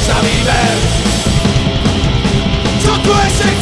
nemáš na výber Čo tu ešte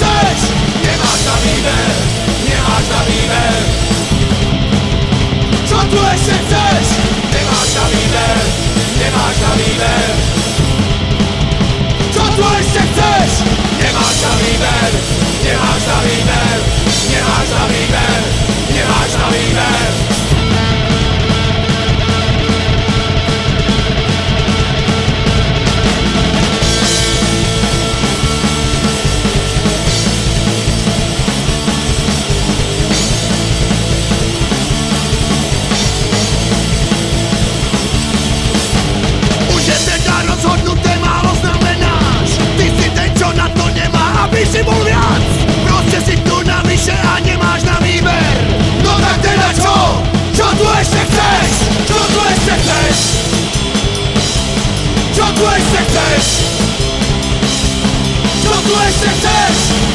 Čo tu